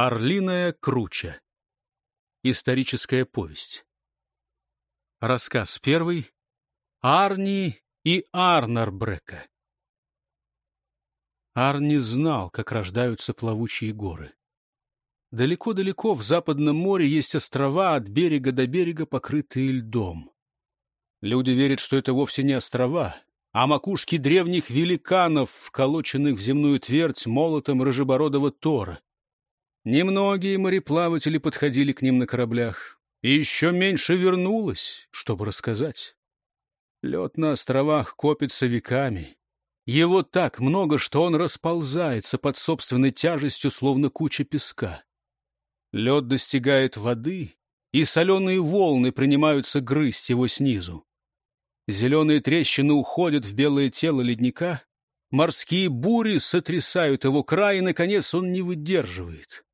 Орлиная круча. Историческая повесть. Рассказ первый. Арни и Арнар Брека. Арни знал, как рождаются плавучие горы. Далеко-далеко в Западном море есть острова, от берега до берега покрытые льдом. Люди верят, что это вовсе не острова, а макушки древних великанов, вколоченных в земную твердь молотом рыжебородого Тора. Немногие мореплаватели подходили к ним на кораблях, и еще меньше вернулось, чтобы рассказать. Лед на островах копится веками. Его так много, что он расползается под собственной тяжестью, словно куча песка. Лед достигает воды, и соленые волны принимаются грызть его снизу. Зеленые трещины уходят в белое тело ледника, морские бури сотрясают его край, и, наконец, он не выдерживает.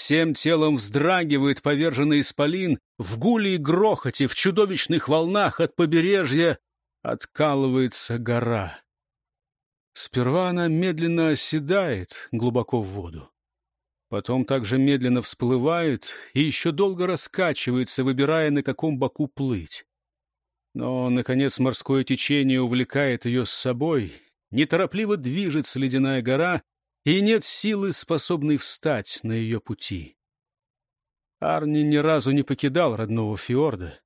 Всем телом вздрагивает поверженный исполин, в гуле и грохоте, в чудовищных волнах от побережья откалывается гора. Сперва она медленно оседает глубоко в воду. Потом также медленно всплывает и еще долго раскачивается, выбирая, на каком боку плыть. Но, наконец, морское течение увлекает ее с собой, неторопливо движется ледяная гора, и нет силы, способной встать на ее пути. Арни ни разу не покидал родного фьорда.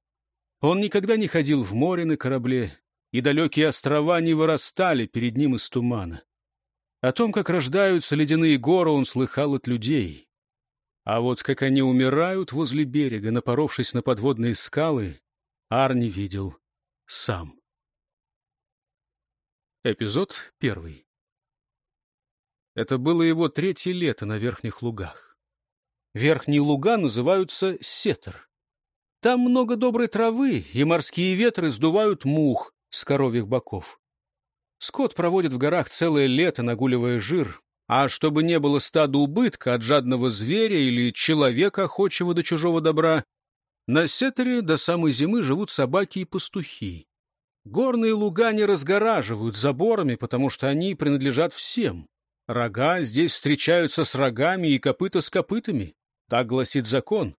Он никогда не ходил в море на корабле, и далекие острова не вырастали перед ним из тумана. О том, как рождаются ледяные горы, он слыхал от людей. А вот как они умирают возле берега, напоровшись на подводные скалы, Арни видел сам. Эпизод первый. Это было его третье лето на Верхних Лугах. Верхние луга называются Сетер. Там много доброй травы, и морские ветры сдувают мух с коровьих боков. Скот проводит в горах целое лето, нагуливая жир. А чтобы не было стада убытка от жадного зверя или человека, охочего до чужого добра, на сетере до самой зимы живут собаки и пастухи. Горные луга не разгораживают заборами, потому что они принадлежат всем. Рога здесь встречаются с рогами и копыта с копытами. Так гласит закон.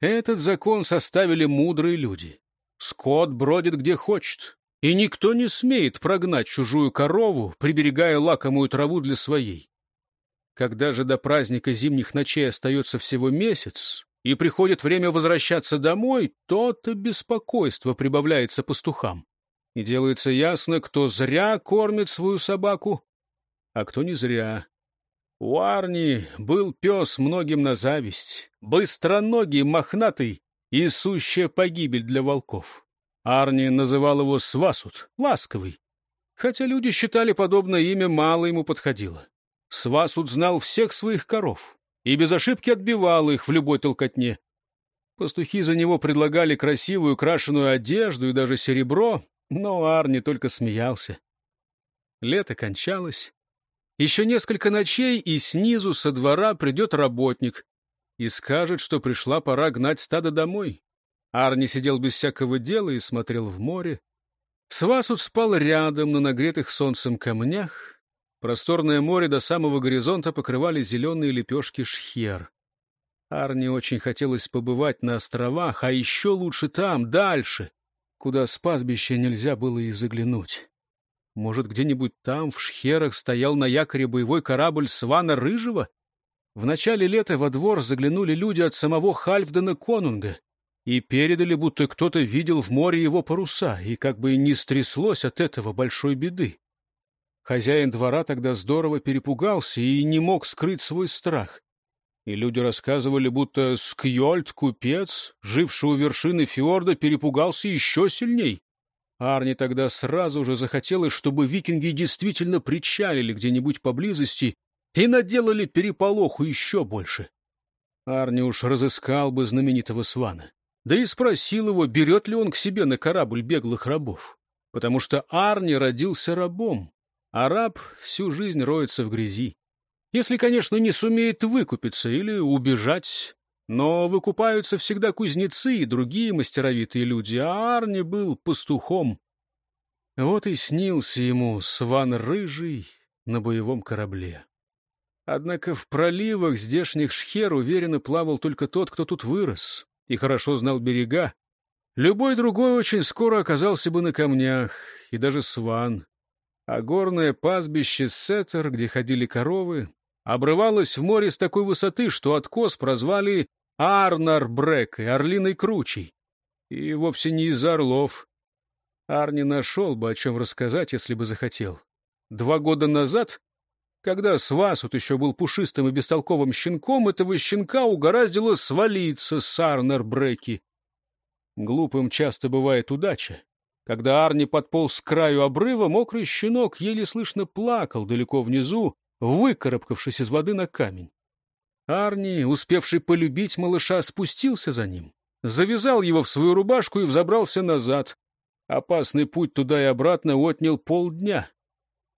Этот закон составили мудрые люди. Скот бродит где хочет и никто не смеет прогнать чужую корову, приберегая лакомую траву для своей. Когда же до праздника зимних ночей остается всего месяц, и приходит время возвращаться домой, то-то беспокойство прибавляется пастухам. И делается ясно, кто зря кормит свою собаку, а кто не зря. У Арни был пес многим на зависть, быстроногий, мохнатый и сущая погибель для волков. Арни называл его Свасут, ласковый. Хотя люди считали подобное имя мало ему подходило. Свасут знал всех своих коров и без ошибки отбивал их в любой толкотне. Пастухи за него предлагали красивую крашеную одежду и даже серебро, но Арни только смеялся. Лето кончалось. Еще несколько ночей, и снизу со двора придет работник и скажет, что пришла пора гнать стадо домой. Арни сидел без всякого дела и смотрел в море. Свасут спал рядом на нагретых солнцем камнях. Просторное море до самого горизонта покрывали зеленые лепешки шхер. Арни очень хотелось побывать на островах, а еще лучше там, дальше, куда с пастбища нельзя было и заглянуть. Может, где-нибудь там, в шхерах, стоял на якоре боевой корабль Свана Рыжего? В начале лета во двор заглянули люди от самого Хальфдена Конунга и передали, будто кто-то видел в море его паруса, и как бы не стряслось от этого большой беды. Хозяин двора тогда здорово перепугался и не мог скрыть свой страх. И люди рассказывали, будто Скьольд, купец, живший у вершины фьорда, перепугался еще сильней. Арни тогда сразу же захотелось, чтобы викинги действительно причалили где-нибудь поблизости и наделали переполоху еще больше. Арни уж разыскал бы знаменитого свана да и спросил его, берет ли он к себе на корабль беглых рабов. Потому что Арни родился рабом, а раб всю жизнь роется в грязи. Если, конечно, не сумеет выкупиться или убежать. Но выкупаются всегда кузнецы и другие мастеровитые люди, а Арни был пастухом. Вот и снился ему сван рыжий на боевом корабле. Однако в проливах здешних шхер уверенно плавал только тот, кто тут вырос и хорошо знал берега. Любой другой очень скоро оказался бы на камнях, и даже сван. А горное пастбище Сеттер, где ходили коровы, обрывалось в море с такой высоты, что откос прозвали Арнарбрекой, орлиной кручей. И вовсе не из-за орлов. Арни нашел бы, о чем рассказать, если бы захотел. Два года назад, когда Свасут еще был пушистым и бестолковым щенком, этого щенка угораздило свалиться с Арнарбреки. Глупым часто бывает удача. Когда Арни подполз к краю обрыва, мокрый щенок еле слышно плакал далеко внизу, выкарабкавшись из воды на камень. Арни, успевший полюбить малыша, спустился за ним, завязал его в свою рубашку и взобрался назад. Опасный путь туда и обратно отнял полдня.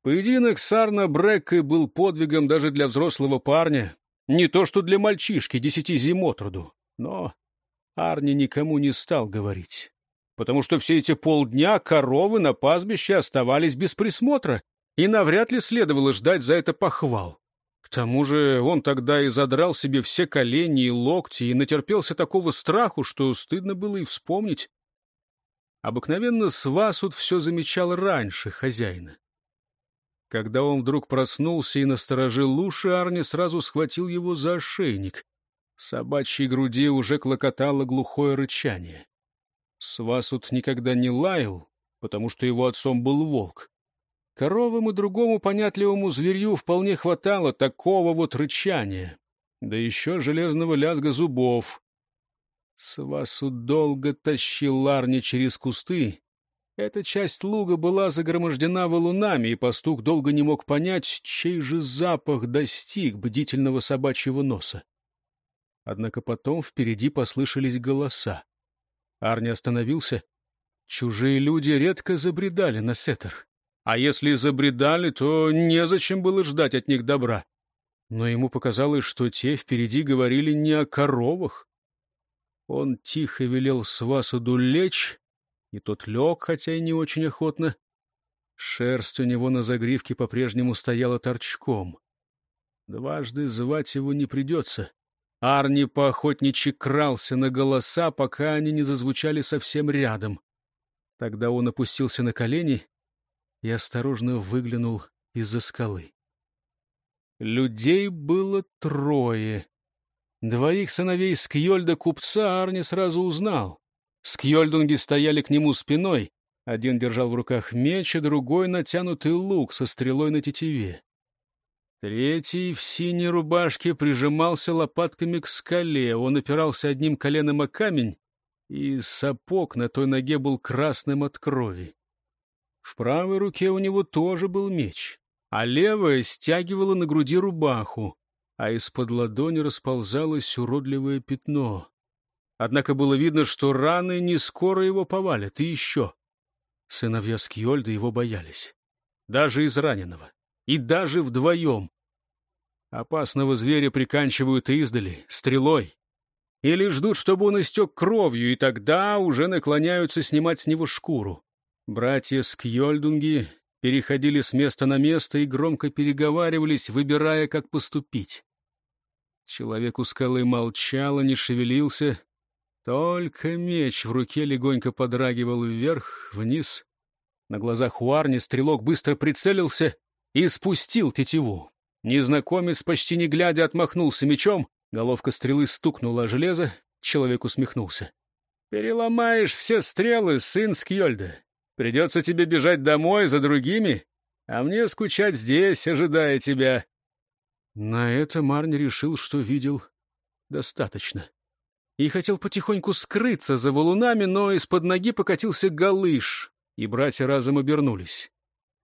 Поединок с Арно Брэккой был подвигом даже для взрослого парня, не то что для мальчишки десяти зим от роду. Но Арни никому не стал говорить, потому что все эти полдня коровы на пастбище оставались без присмотра, и навряд ли следовало ждать за это похвал. К тому же он тогда и задрал себе все колени и локти, и натерпелся такого страху, что стыдно было и вспомнить. Обыкновенно Свасут все замечал раньше хозяина. Когда он вдруг проснулся и насторожил уши, Арни сразу схватил его за ошейник собачьей груди уже клокотало глухое рычание. Свасут никогда не лаял, потому что его отцом был волк. Коровам другому понятливому зверью вполне хватало такого вот рычания, да еще железного лязга зубов. Свасут долго тащил Ларни через кусты. Эта часть луга была загромождена валунами, и пастух долго не мог понять, чей же запах достиг бдительного собачьего носа. Однако потом впереди послышались голоса. Арни остановился. Чужие люди редко забредали на сеттер. А если забредали, то незачем было ждать от них добра. Но ему показалось, что те впереди говорили не о коровах. Он тихо велел Свасуду лечь, и тот лег, хотя и не очень охотно. Шерсть у него на загривке по-прежнему стояла торчком. Дважды звать его не придется. Арни поохотничьи крался на голоса, пока они не зазвучали совсем рядом. Тогда он опустился на колени и осторожно выглянул из-за скалы. Людей было трое. Двоих сыновей Скьольда купца Арни сразу узнал. Скьольдунги стояли к нему спиной. Один держал в руках меч, а другой — натянутый лук со стрелой на тетиве. Третий в синей рубашке прижимался лопатками к скале. Он опирался одним коленом о камень, и сапог на той ноге был красным от крови. В правой руке у него тоже был меч, а левая стягивала на груди рубаху, а из-под ладони расползалось уродливое пятно. Однако было видно, что раны не скоро его повалят, и еще. Сыновья Скьольда его боялись. Даже из раненого. И даже вдвоем. Опасного зверя приканчивают издали, стрелой. Или ждут, чтобы он истек кровью, и тогда уже наклоняются снимать с него шкуру. Братья Скьольдунги переходили с места на место и громко переговаривались, выбирая, как поступить. Человек у скалы молчал и не шевелился. Только меч в руке легонько подрагивал вверх, вниз. На глазах у Арни стрелок быстро прицелился и спустил тетиву. Незнакомец, почти не глядя, отмахнулся мечом. Головка стрелы стукнула о железо. Человек усмехнулся. «Переломаешь все стрелы, сын Скьольда. Придется тебе бежать домой за другими, а мне скучать здесь, ожидая тебя». На это Марни решил, что видел достаточно. И хотел потихоньку скрыться за валунами, но из-под ноги покатился галыш, и братья разом обернулись.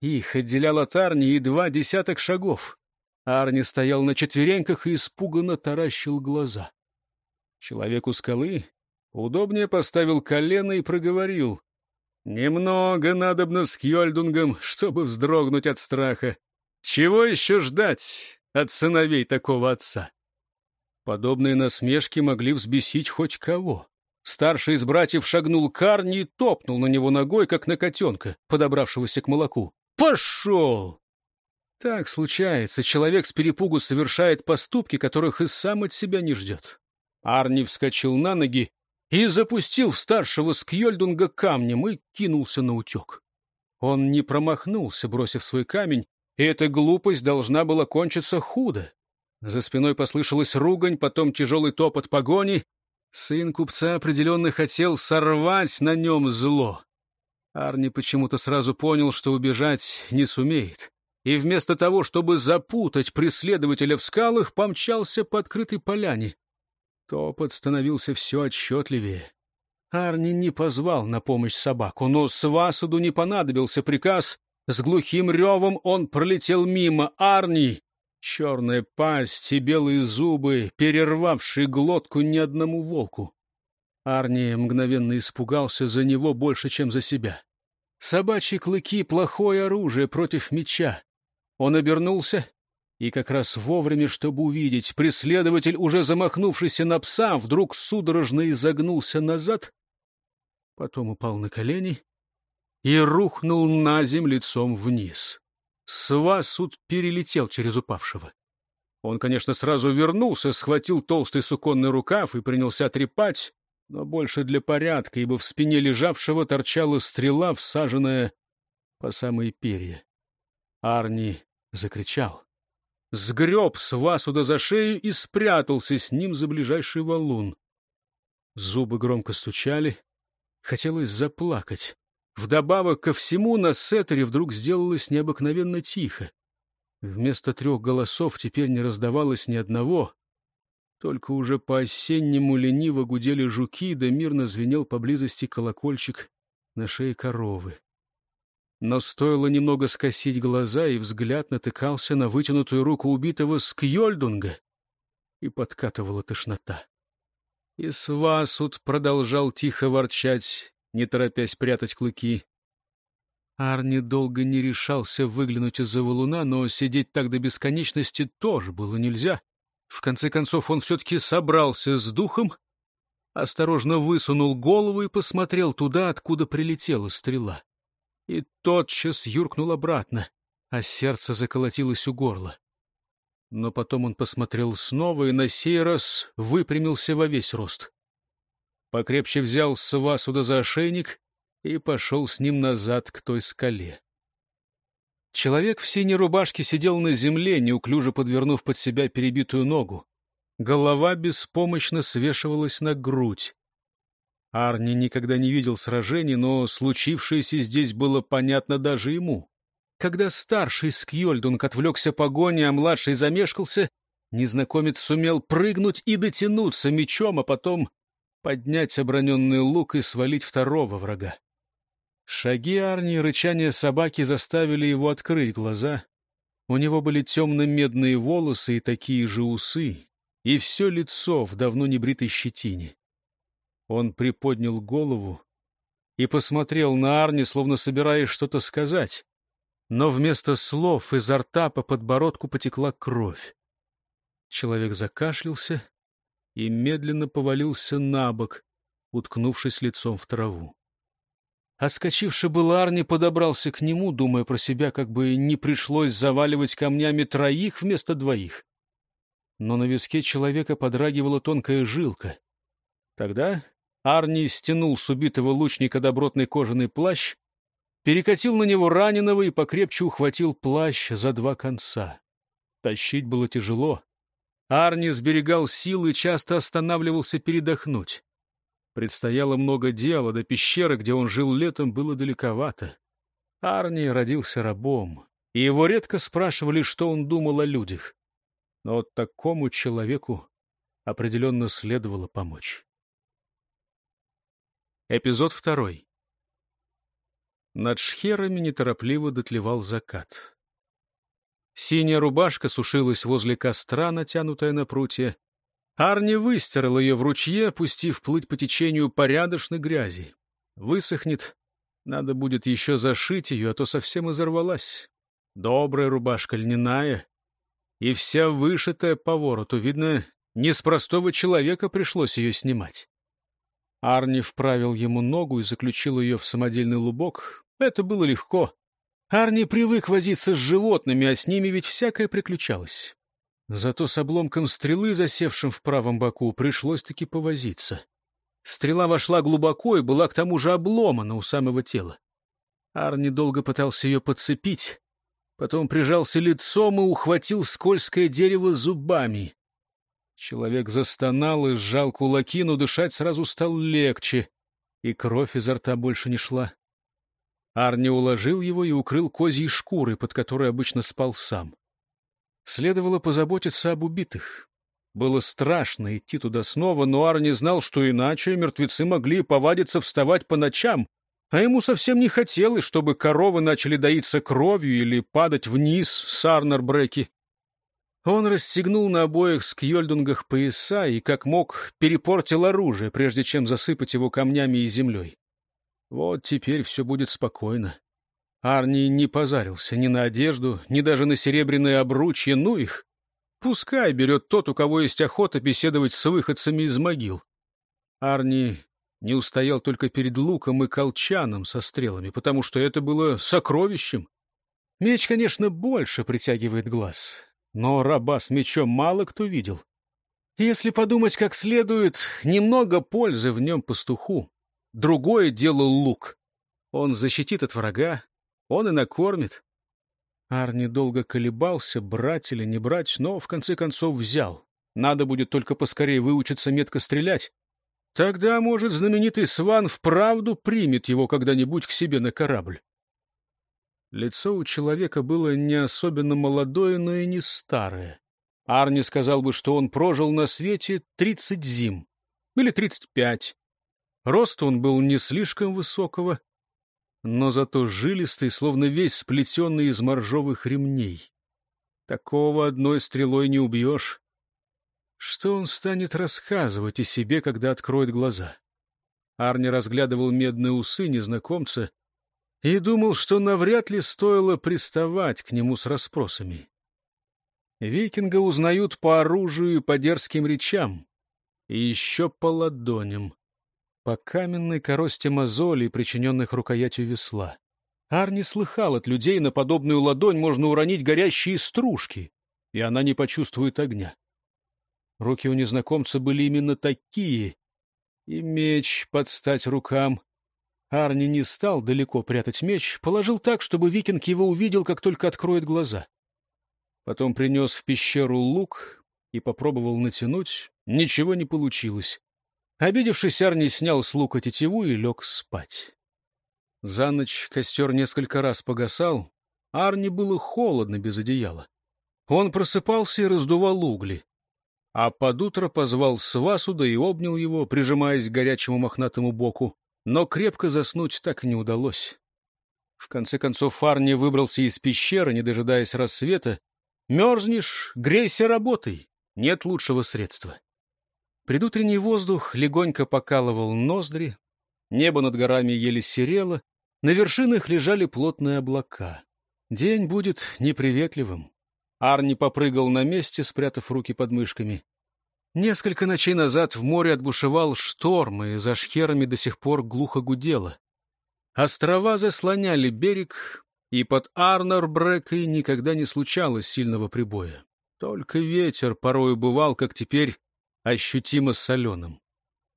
Их отделял от Арни едва десяток шагов. Арни стоял на четвереньках и испуганно таращил глаза. Человек у скалы удобнее поставил колено и проговорил. «Немного надобно с Хьольдунгом, чтобы вздрогнуть от страха. Чего еще ждать от сыновей такого отца?» Подобные насмешки могли взбесить хоть кого. Старший из братьев шагнул к Арни и топнул на него ногой, как на котенка, подобравшегося к молоку. «Пошел!» Так случается. Человек с перепугу совершает поступки, которых и сам от себя не ждет. Арни вскочил на ноги и запустил в старшего Скьольдунга камнем и кинулся на утек. Он не промахнулся, бросив свой камень, и эта глупость должна была кончиться худо. За спиной послышалась ругань, потом тяжелый топот погони. Сын купца определенно хотел сорвать на нем зло. Арни почему-то сразу понял, что убежать не сумеет. И вместо того, чтобы запутать преследователя в скалах, помчался по открытой поляне. Топот становился все отчетливее. Арни не позвал на помощь собаку, но Свасуду не понадобился приказ. С глухим ревом он пролетел мимо Арни. Черная пасть и белые зубы, перервавшие глотку ни одному волку. Арни мгновенно испугался за него больше, чем за себя. Собачьи клыки — плохое оружие против меча. Он обернулся, и как раз вовремя, чтобы увидеть, преследователь, уже замахнувшийся на пса, вдруг судорожно изогнулся назад, потом упал на колени и рухнул на землю лицом вниз. Свасуд перелетел через упавшего. Он, конечно, сразу вернулся, схватил толстый суконный рукав и принялся трепать, но больше для порядка, ибо в спине лежавшего торчала стрела, всаженная по самые перья. Арни закричал. Сгреб Свасуда за шею и спрятался с ним за ближайший валун. Зубы громко стучали. Хотелось заплакать. Вдобавок ко всему на сеттере вдруг сделалось необыкновенно тихо. Вместо трех голосов теперь не раздавалось ни одного. Только уже по-осеннему лениво гудели жуки, да мирно звенел поблизости колокольчик на шее коровы. Но стоило немного скосить глаза, и взгляд натыкался на вытянутую руку убитого Скьольдунга, и подкатывала тошнота. И Свасут продолжал тихо ворчать, не торопясь прятать клыки. Арни долго не решался выглянуть из-за валуна, но сидеть так до бесконечности тоже было нельзя. В конце концов он все-таки собрался с духом, осторожно высунул голову и посмотрел туда, откуда прилетела стрела. И тотчас юркнул обратно, а сердце заколотилось у горла. Но потом он посмотрел снова и на сей раз выпрямился во весь рост покрепче взял Свасуда за ошейник и пошел с ним назад к той скале. Человек в синей рубашке сидел на земле, неуклюже подвернув под себя перебитую ногу. Голова беспомощно свешивалась на грудь. Арни никогда не видел сражений, но случившееся здесь было понятно даже ему. Когда старший Скьольдунг отвлекся погони, а младший замешкался, незнакомец сумел прыгнуть и дотянуться мечом, а потом поднять оброненный лук и свалить второго врага. Шаги Арни и рычание собаки заставили его открыть глаза. У него были темно-медные волосы и такие же усы, и все лицо в давно небритой щетине. Он приподнял голову и посмотрел на Арни, словно собираясь что-то сказать. Но вместо слов изо рта по подбородку потекла кровь. Человек закашлялся и медленно повалился на бок, уткнувшись лицом в траву. Отскочивший был Арни подобрался к нему, думая про себя, как бы не пришлось заваливать камнями троих вместо двоих. Но на виске человека подрагивала тонкая жилка. Тогда Арни стянул с убитого лучника добротный кожаный плащ, перекатил на него раненого и покрепче ухватил плащ за два конца. Тащить было тяжело. Арни сберегал силы и часто останавливался передохнуть. Предстояло много дела, до пещеры, где он жил летом, было далековато. Арни родился рабом, и его редко спрашивали, что он думал о людях. Но такому человеку определенно следовало помочь. Эпизод второй. Над шхерами неторопливо дотлевал закат. Синяя рубашка сушилась возле костра, натянутая на прутье. Арни выстирал ее в ручье, пустив плыть по течению порядочной грязи. Высохнет, надо будет еще зашить ее, а то совсем изорвалась. Добрая рубашка льняная и вся вышитая по вороту. Видно, не с простого человека пришлось ее снимать. Арни вправил ему ногу и заключил ее в самодельный лубок. Это было легко. Арни привык возиться с животными, а с ними ведь всякое приключалось. Зато с обломком стрелы, засевшим в правом боку, пришлось-таки повозиться. Стрела вошла глубоко и была к тому же обломана у самого тела. Арни долго пытался ее подцепить, потом прижался лицом и ухватил скользкое дерево зубами. Человек застонал и сжал кулаки, но дышать сразу стало легче, и кровь изо рта больше не шла. Арни уложил его и укрыл козьей шкурой, под которой обычно спал сам. Следовало позаботиться об убитых. Было страшно идти туда снова, но Арни знал, что иначе мертвецы могли повадиться вставать по ночам, а ему совсем не хотелось, чтобы коровы начали доиться кровью или падать вниз с Арнербреки. Он расстегнул на обоих скьёльдунгах пояса и, как мог, перепортил оружие, прежде чем засыпать его камнями и землей. Вот теперь все будет спокойно. Арни не позарился ни на одежду, ни даже на серебряные обручья, ну их. Пускай берет тот, у кого есть охота беседовать с выходцами из могил. Арни не устоял только перед луком и колчаном со стрелами, потому что это было сокровищем. Меч, конечно, больше притягивает глаз, но раба с мечом мало кто видел. Если подумать как следует, немного пользы в нем пастуху. Другое дело лук. Он защитит от врага, он и накормит. Арни долго колебался, брать или не брать, но в конце концов взял. Надо будет только поскорее выучиться метко стрелять. Тогда, может, знаменитый Сван вправду примет его когда-нибудь к себе на корабль. Лицо у человека было не особенно молодое, но и не старое. Арни сказал бы, что он прожил на свете тридцать зим. Или тридцать пять. Рост он был не слишком высокого, но зато жилистый, словно весь сплетенный из моржовых ремней. Такого одной стрелой не убьешь. Что он станет рассказывать о себе, когда откроет глаза? Арни разглядывал медные усы незнакомца и думал, что навряд ли стоило приставать к нему с расспросами. Викинга узнают по оружию и по дерзким речам, и еще по ладоням по каменной коросте мозолей, причиненных рукоятью весла. Арни слыхал от людей, на подобную ладонь можно уронить горящие стружки, и она не почувствует огня. Руки у незнакомца были именно такие, и меч под стать рукам. Арни не стал далеко прятать меч, положил так, чтобы викинг его увидел, как только откроет глаза. Потом принес в пещеру лук и попробовал натянуть. Ничего не получилось. Обидевшись, Арни снял с лука тетиву и лег спать. За ночь костер несколько раз погасал. Арни было холодно без одеяла. Он просыпался и раздувал угли. А под утро позвал Свасуда и обнял его, прижимаясь к горячему мохнатому боку. Но крепко заснуть так и не удалось. В конце концов Арни выбрался из пещеры, не дожидаясь рассвета. «Мерзнешь, грейся работой. Нет лучшего средства». Предутренний воздух легонько покалывал ноздри, небо над горами еле серело, на вершинах лежали плотные облака. День будет неприветливым. Арни попрыгал на месте, спрятав руки под мышками. Несколько ночей назад в море отбушевал шторм, и за шхерами до сих пор глухо гудело. Острова заслоняли берег, и под Арнорбрекой никогда не случалось сильного прибоя. Только ветер порою бывал, как теперь, ощутимо соленым.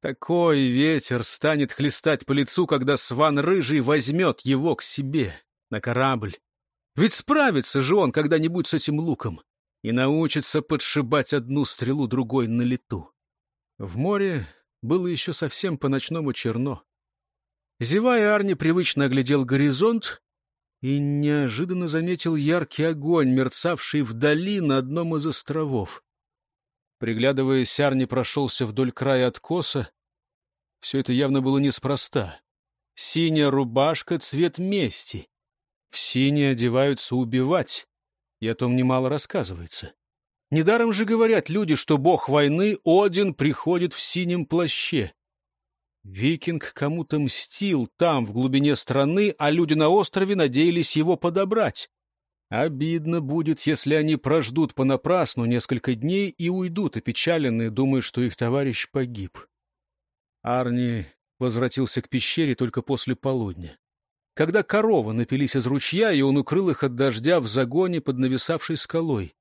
Такой ветер станет хлестать по лицу, когда сван рыжий возьмет его к себе на корабль. Ведь справится же он когда-нибудь с этим луком и научится подшибать одну стрелу другой на лету. В море было еще совсем по-ночному черно. Зевая, Арни привычно оглядел горизонт и неожиданно заметил яркий огонь, мерцавший вдали на одном из островов. Приглядываясь, Арни прошелся вдоль края откоса. Все это явно было неспроста. Синяя рубашка — цвет мести. В сине одеваются убивать, и о том немало рассказывается. Недаром же говорят люди, что бог войны Один приходит в синем плаще. Викинг кому-то мстил там, в глубине страны, а люди на острове надеялись его подобрать. Обидно будет, если они прождут понапрасну несколько дней и уйдут опечаленные, думая, что их товарищ погиб. Арни возвратился к пещере только после полудня. Когда коровы напились из ручья, и он укрыл их от дождя в загоне под нависавшей скалой.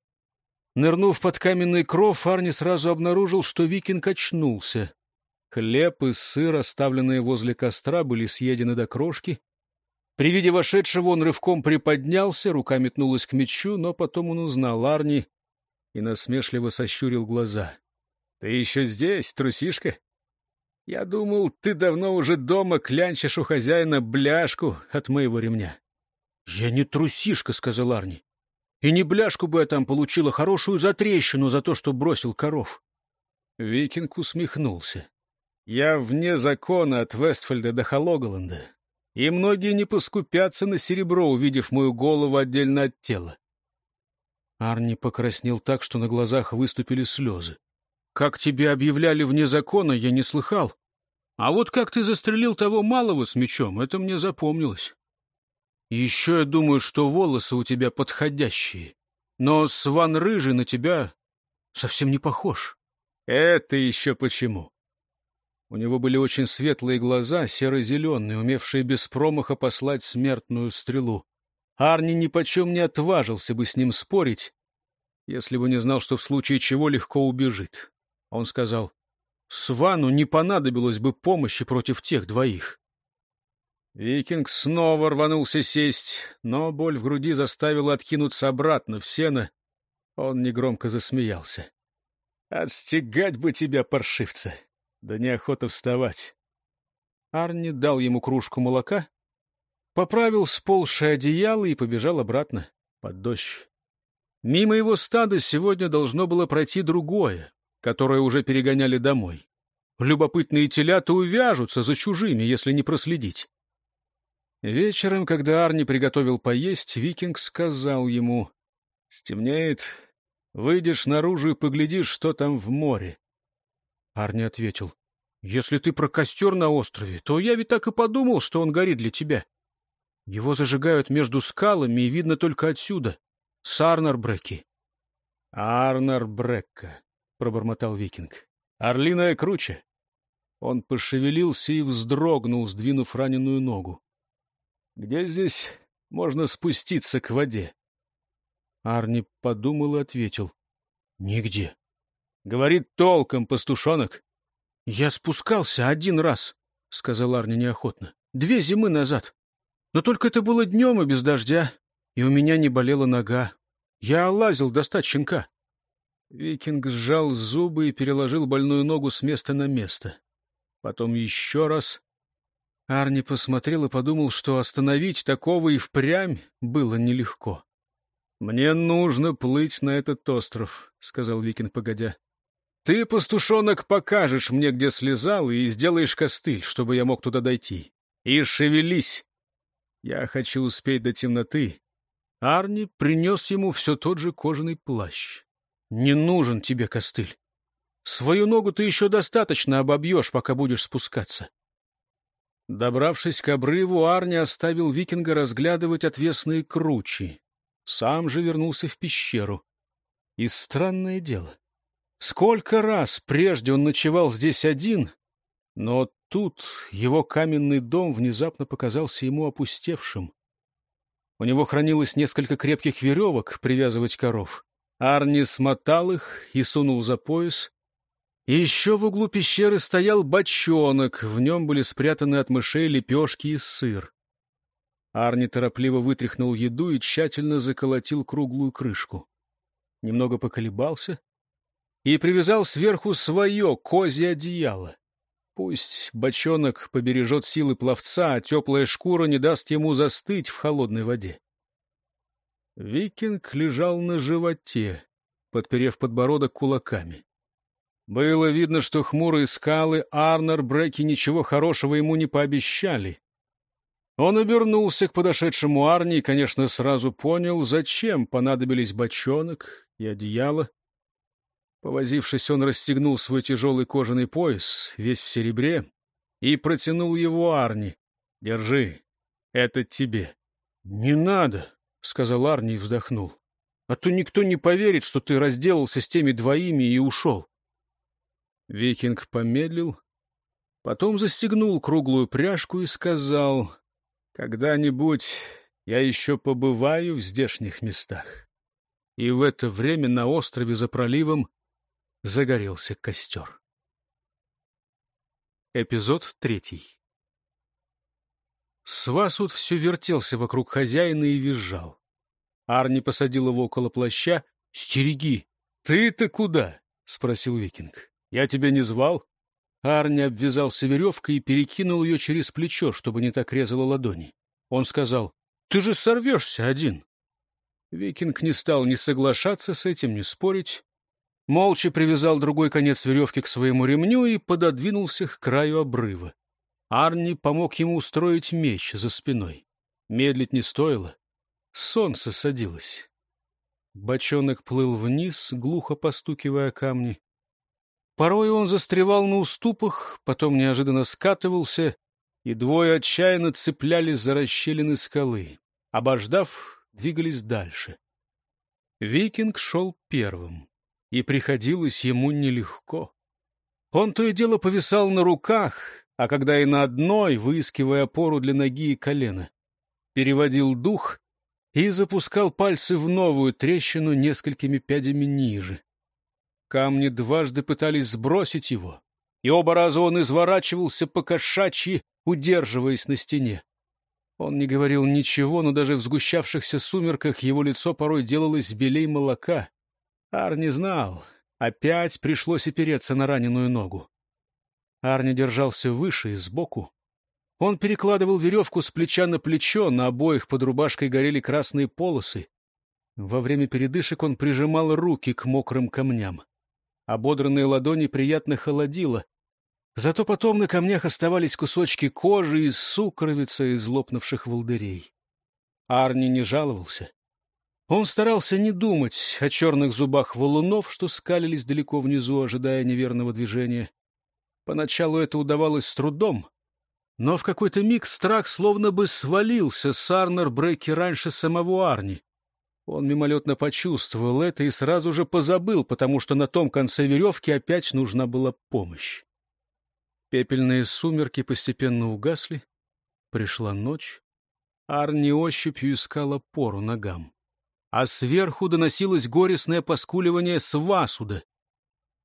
Нырнув под каменный кров, Арни сразу обнаружил, что викинг очнулся. Хлеб и сыр, оставленные возле костра, были съедены до крошки. При виде вошедшего он рывком приподнялся, рука метнулась к мечу, но потом он узнал Арни и насмешливо сощурил глаза. — Ты еще здесь, трусишка? Я думал, ты давно уже дома клянчишь у хозяина бляшку от моего ремня. — Я не трусишка, — сказал Арни. И не бляшку бы я там получила хорошую затрещину за то, что бросил коров. Викинг усмехнулся. Я вне закона от Вестфальда до Хологоланда, и многие не поскупятся на серебро, увидев мою голову отдельно от тела. Арни покраснел так, что на глазах выступили слезы. «Как тебе объявляли вне закона, я не слыхал. А вот как ты застрелил того малого с мечом, это мне запомнилось. Еще я думаю, что волосы у тебя подходящие. Но сван рыжий на тебя совсем не похож. Это еще почему? У него были очень светлые глаза, серо-зеленые, умевшие без промаха послать смертную стрелу. Арни нипочем не отважился бы с ним спорить, если бы не знал, что в случае чего легко убежит. Он сказал, «Свану не понадобилось бы помощи против тех двоих. Викинг снова рванулся сесть, но боль в груди заставила откинуться обратно в сено. Он негромко засмеялся. «Отстегать бы тебя, паршивца! Да неохота вставать!» Арни дал ему кружку молока, поправил сползшее одеяло и побежал обратно под дождь. Мимо его стада сегодня должно было пройти другое, которое уже перегоняли домой. Любопытные телята увяжутся за чужими, если не проследить. Вечером, когда Арни приготовил поесть, викинг сказал ему, «Стемнеет, выйдешь наружу и поглядишь, что там в море». Арни ответил, «Если ты про костер на острове, то я ведь так и подумал, что он горит для тебя. Его зажигают между скалами, и видно только отсюда, с Арнарбреки». «Арнарбрекка», — пробормотал викинг, «орлиная круче». Он пошевелился и вздрогнул, сдвинув раненую ногу. Где здесь можно спуститься к воде? Арни подумал и ответил. Нигде. Говорит толком, пастушонок. Я спускался один раз, сказал Арни неохотно. Две зимы назад. Но только это было днем и без дождя, и у меня не болела нога. Я лазил достать щенка. Викинг сжал зубы и переложил больную ногу с места на место. Потом еще раз Арни посмотрел и подумал, что остановить такого и впрямь было нелегко. «Мне нужно плыть на этот остров», — сказал Викинг, погодя. «Ты, пастушонок, покажешь мне, где слезал, и сделаешь костыль, чтобы я мог туда дойти. И шевелись! Я хочу успеть до темноты». Арни принес ему все тот же кожаный плащ. «Не нужен тебе костыль. Свою ногу ты еще достаточно обобьешь, пока будешь спускаться. Добравшись к обрыву, Арни оставил викинга разглядывать отвесные кручи. Сам же вернулся в пещеру. И странное дело. Сколько раз прежде он ночевал здесь один, но тут его каменный дом внезапно показался ему опустевшим. У него хранилось несколько крепких веревок привязывать коров. Арни смотал их и сунул за пояс, еще в углу пещеры стоял бочонок, в нем были спрятаны от мышей лепешки и сыр. Арни торопливо вытряхнул еду и тщательно заколотил круглую крышку. Немного поколебался и привязал сверху свое козье одеяло. Пусть бочонок побережет силы пловца, а теплая шкура не даст ему застыть в холодной воде. Викинг лежал на животе, подперев подбородок кулаками. Было видно, что хмурые скалы Арнер Бреки ничего хорошего ему не пообещали. Он обернулся к подошедшему Арни и, конечно, сразу понял, зачем понадобились бочонок и одеяло. Повозившись, он расстегнул свой тяжелый кожаный пояс, весь в серебре, и протянул его Арни. «Держи, это тебе». «Не надо», — сказал Арни и вздохнул. «А то никто не поверит, что ты разделался с теми двоими и ушел». Викинг помедлил, потом застегнул круглую пряжку и сказал, Когда-нибудь я еще побываю в здешних местах. И в это время на острове за проливом загорелся костер. Эпизод третий. Свасут все вертелся вокруг хозяина и визжал. Арни посадил его около плаща. — Стереги! Ты-то куда? — спросил викинг. — Я тебя не звал? Арни обвязался веревкой и перекинул ее через плечо, чтобы не так резало ладони. Он сказал, — Ты же сорвешься один. Викинг не стал ни соглашаться с этим, ни спорить. Молча привязал другой конец веревки к своему ремню и пододвинулся к краю обрыва. Арни помог ему устроить меч за спиной. Медлить не стоило. Солнце садилось. Бочонок плыл вниз, глухо постукивая камни. Порой он застревал на уступах, потом неожиданно скатывался, и двое отчаянно цеплялись за расщелины скалы. Обождав, двигались дальше. Викинг шел первым, и приходилось ему нелегко. Он то и дело повисал на руках, а когда и на одной, выискивая опору для ноги и колена. Переводил дух и запускал пальцы в новую трещину несколькими пядями ниже. Камни дважды пытались сбросить его, и оба раза он изворачивался по кошачьи, удерживаясь на стене. Он не говорил ничего, но даже в сгущавшихся сумерках его лицо порой делалось белей молока. Арни знал, опять пришлось опереться на раненую ногу. Арни держался выше и сбоку. Он перекладывал веревку с плеча на плечо, на обоих под рубашкой горели красные полосы. Во время передышек он прижимал руки к мокрым камням. Ободранные ладони приятно холодило. Зато потом на камнях оставались кусочки кожи и сукровица из лопнувших волдырей. Арни не жаловался. Он старался не думать о черных зубах валунов, что скалились далеко внизу, ожидая неверного движения. Поначалу это удавалось с трудом, но в какой-то миг страх словно бы свалился с Арнер Брейки раньше самого Арни. Он мимолетно почувствовал это и сразу же позабыл, потому что на том конце веревки опять нужна была помощь. Пепельные сумерки постепенно угасли. Пришла ночь. Арни ощупью искал опору ногам. А сверху доносилось горестное поскуливание свасуда.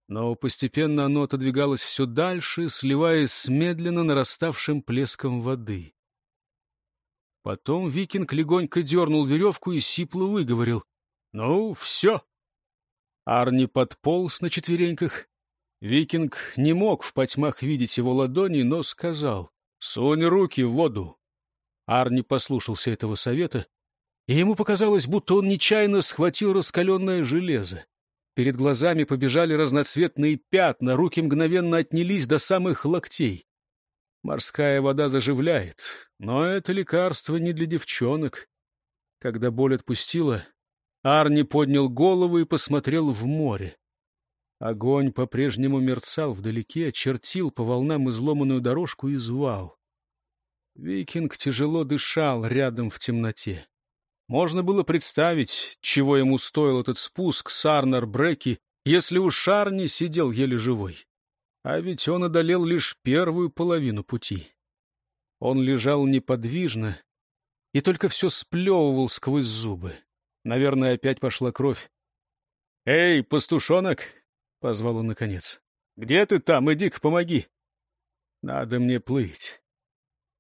Но постепенно оно отодвигалось все дальше, сливаясь с медленно нараставшим плеском воды. Потом викинг легонько дернул веревку и сипло выговорил. — Ну, все. Арни подполз на четвереньках. Викинг не мог в потьмах видеть его ладони, но сказал — Сунь руки в воду. Арни послушался этого совета, и ему показалось, будто он нечаянно схватил раскаленное железо. Перед глазами побежали разноцветные пятна, руки мгновенно отнялись до самых локтей. Морская вода заживляет, но это лекарство не для девчонок. Когда боль отпустила, Арни поднял голову и посмотрел в море. Огонь по-прежнему мерцал вдалеке, чертил по волнам изломанную дорожку и звал. Викинг тяжело дышал рядом в темноте. Можно было представить, чего ему стоил этот спуск с Арнер-Бреки, если у Шарни сидел еле живой. А ведь он одолел лишь первую половину пути. Он лежал неподвижно и только все сплевывал сквозь зубы. Наверное, опять пошла кровь. «Эй, пастушонок!» — позвал он наконец. «Где ты там? Иди-ка помоги!» «Надо мне плыть».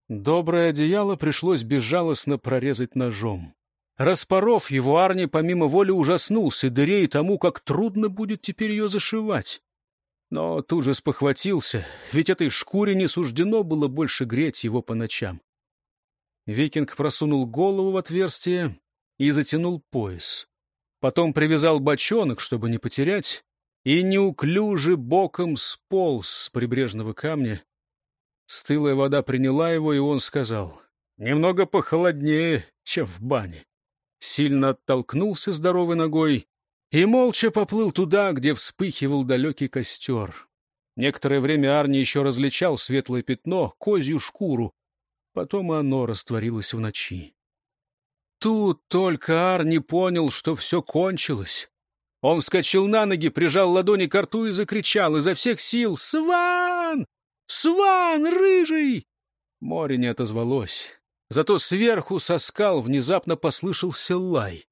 Доброе одеяло пришлось безжалостно прорезать ножом. Распоров его, Арни помимо воли ужаснулся дыре и тому, как трудно будет теперь ее зашивать. Но тут же спохватился, ведь этой шкуре не суждено было больше греть его по ночам. Викинг просунул голову в отверстие и затянул пояс. Потом привязал бочонок, чтобы не потерять, и неуклюже боком сполз с прибрежного камня. Стылая вода приняла его, и он сказал, «Немного похолоднее, чем в бане». Сильно оттолкнулся здоровой ногой и молча поплыл туда, где вспыхивал далекий костер. Некоторое время Арни еще различал светлое пятно, козью шкуру. Потом оно растворилось в ночи. Тут только Арни понял, что все кончилось. Он вскочил на ноги, прижал ладони к рту и закричал изо всех сил «Сван! Сван, рыжий!» Море не отозвалось. Зато сверху со скал внезапно послышался лай.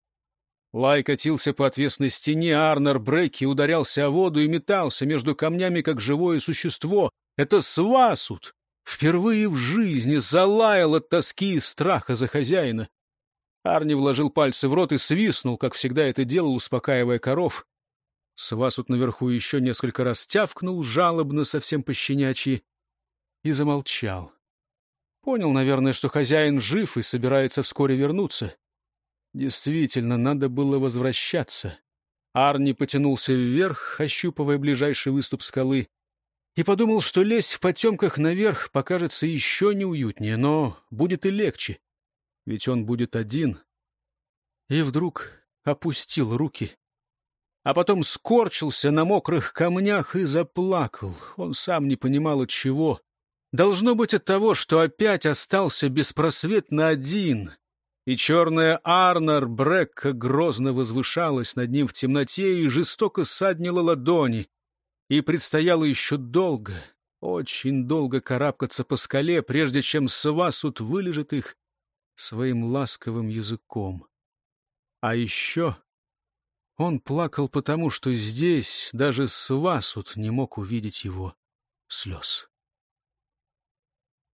Лай катился по отвесной стене, Арнер Бреки ударялся о воду и метался между камнями, как живое существо. Это Свасут! Впервые в жизни залаял от тоски и страха за хозяина. Арни вложил пальцы в рот и свистнул, как всегда это делал, успокаивая коров. Свасут наверху еще несколько раз тявкнул, жалобно, совсем пощенячьи, и замолчал. Понял, наверное, что хозяин жив и собирается вскоре вернуться. Действительно, надо было возвращаться. Арни потянулся вверх, ощупывая ближайший выступ скалы, и подумал, что лезть в потемках наверх покажется еще неуютнее, но будет и легче, ведь он будет один. И вдруг опустил руки а потом скорчился на мокрых камнях и заплакал. Он сам не понимал от чего. Должно быть от того, что опять остался беспросветно один, и черная Арнар Брекка грозно возвышалась над ним в темноте и жестоко саднила ладони. И предстояло еще долго, очень долго карабкаться по скале, прежде чем Свасут вылежит их своим ласковым языком. А еще он плакал потому, что здесь даже Свасут не мог увидеть его слез.